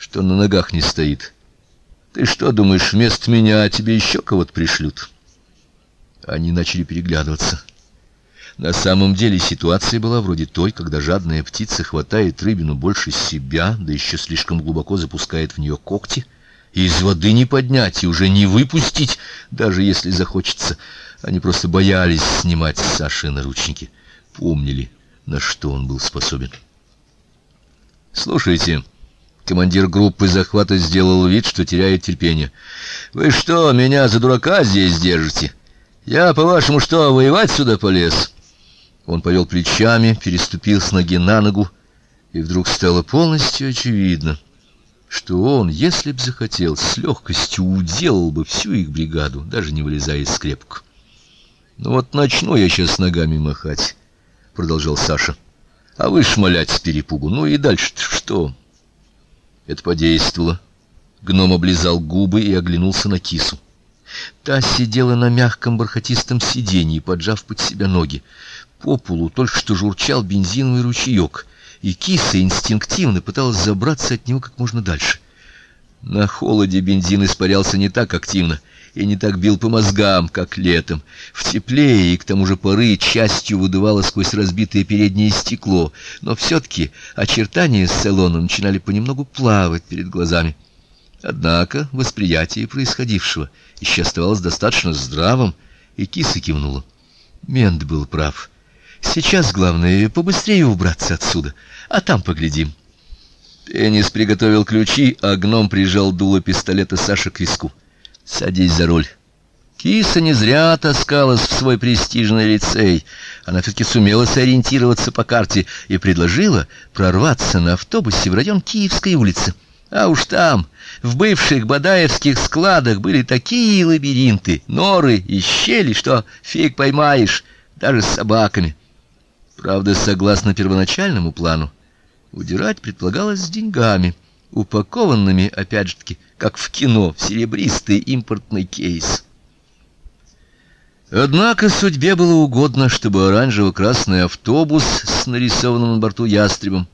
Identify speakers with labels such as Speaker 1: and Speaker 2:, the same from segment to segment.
Speaker 1: что на ногах не стоит. Ты что думаешь, вместо меня тебе еще кого-то пришлют? Они начали переглядываться. На самом деле ситуация была вроде той, когда жадная птица хватает рыбину больше себя, да еще слишком глубоко запускает в нее когти, и из воды не поднять и уже не выпустить, даже если захочется. Они просто боялись снимать с Саши наручники, помнили, на что он был способен. Слушайте, командир группы захвата сделал вид, что теряет терпение. Вы что, меня за дурака здесь держите? Я, по-вашему, что, воевать сюда полез? Он повел плечами, переступил с ноги на ногу, и вдруг стало полностью очевидно, что он, если б захотел, с легкостью уделал бы всю их бригаду, даже не вылезая из скрепок. Ну вот начну я сейчас ногами махать, продолжал Саша. А вы шмалять с перепугу. Ну и дальше что? Это подействовало. Гном облизал губы и оглянулся на кису. Та сидела на мягком бархатистом сиденье, поджав под себя ноги. По полу только что журчал бензиновый ручеек, и киса инстинктивно пыталась забраться от него как можно дальше. На холоде бензин испарялся не так активно и не так бил по мозгам, как летом. В тепле и к тому же поры частью выдувало сквозь разбитое переднее стекло, но все таки очертания салона начинали понемногу плавать перед глазами. Однако восприятие происходившего еще оставалось достаточно здравым, и киса кивнула. Мент был прав. Сейчас главное побыстрее убраться отсюда, а там поглядим. Пенис приготовил ключи, а гном прижал дуло пистолета Саши к виску. Садись за руль. Киса не зря таскалась в свой престижный лицей. Она все таки сумела сориентироваться по карте и предложила прорваться на автобусе в район Киевской улицы. А уж там, в бывших бадаевских складах были такие лабиринты, норы и щели, что фиг поймаешь, даже с собаками. Правда, согласно первоначальному плану, удирать предполагалось с деньгами, упакованными, опять же таки, как в кино, в серебристый импортный кейс. Однако судьбе было угодно, чтобы оранжево-красный автобус с нарисованным на борту ястребом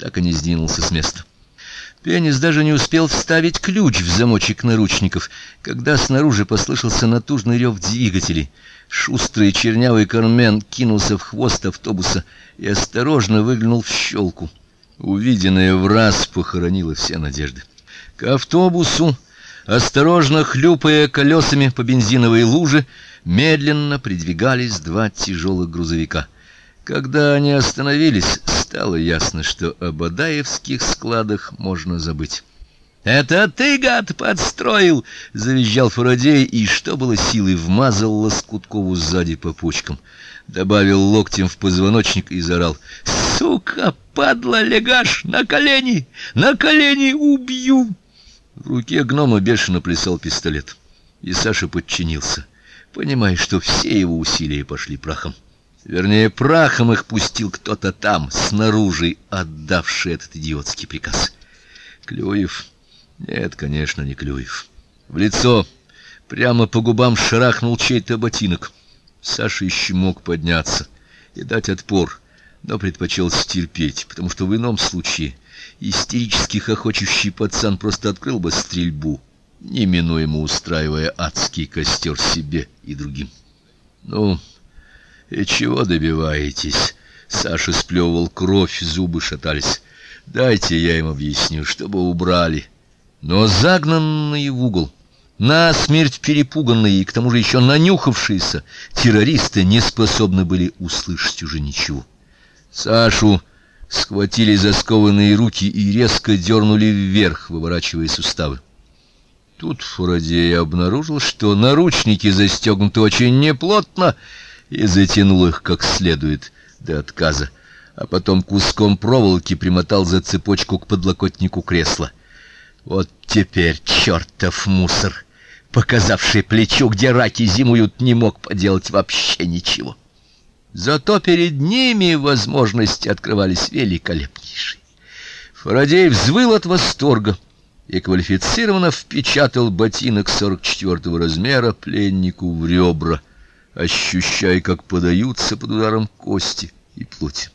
Speaker 1: так и не сдвинулся с места. Пенис даже не успел вставить ключ в замочек наручников, когда снаружи послышался натужный рев двигателей. Шустрый чернявый кармен кинулся в хвост автобуса и осторожно выглянул в щелку. Увиденное в раз похоронило все надежды. К автобусу, осторожно хлюпая колесами по бензиновой луже, медленно придвигались два тяжелых грузовика. Когда они остановились, стало ясно, что о Бадаевских складах можно забыть. Это ты, гад, подстроил, завизжал Фарадей и что было силы вмазал Лоскуткову сзади по почкам. Добавил локтем в позвоночник и заорал: "Сука, падла, легаш, на колени, на колени убью!" В руке гнома бешено плясал пистолет, и Саша подчинился, понимая, что все его усилия пошли прахом. Вернее, прахом их пустил кто-то там, снаружи, отдавший этот идиотский приказ. Клюев нет, конечно, не Клюев. В лицо прямо по губам шарахнул чей-то ботинок. Саша еще мог подняться и дать отпор, но предпочел стерпеть, потому что в ином случае истерически хохочущий пацан просто открыл бы стрельбу, неминуемо устраивая адский костер себе и другим. Ну, и чего добиваетесь? Саша сплевывал кровь, зубы шатались. Дайте я им объясню, чтобы убрали. Но загнанные в угол, на смерть перепуганные и к тому же еще нанюхавшиеся террористы не способны были услышать уже ничего. Сашу схватили за скованные руки и резко дернули вверх, выворачивая суставы. Тут Фарадей обнаружил, что наручники застегнуты очень неплотно, и затянул их как следует до отказа, а потом куском проволоки примотал за цепочку к подлокотнику кресла. Вот теперь чертов мусор, показавший плечо, где раки зимуют, не мог поделать вообще ничего. Зато перед ними возможности открывались великолепнейшие. Фарадей взвыл от восторга и квалифицированно впечатал ботинок 44-го размера пленнику в ребра, ощущая, как подаются под ударом кости и плоть.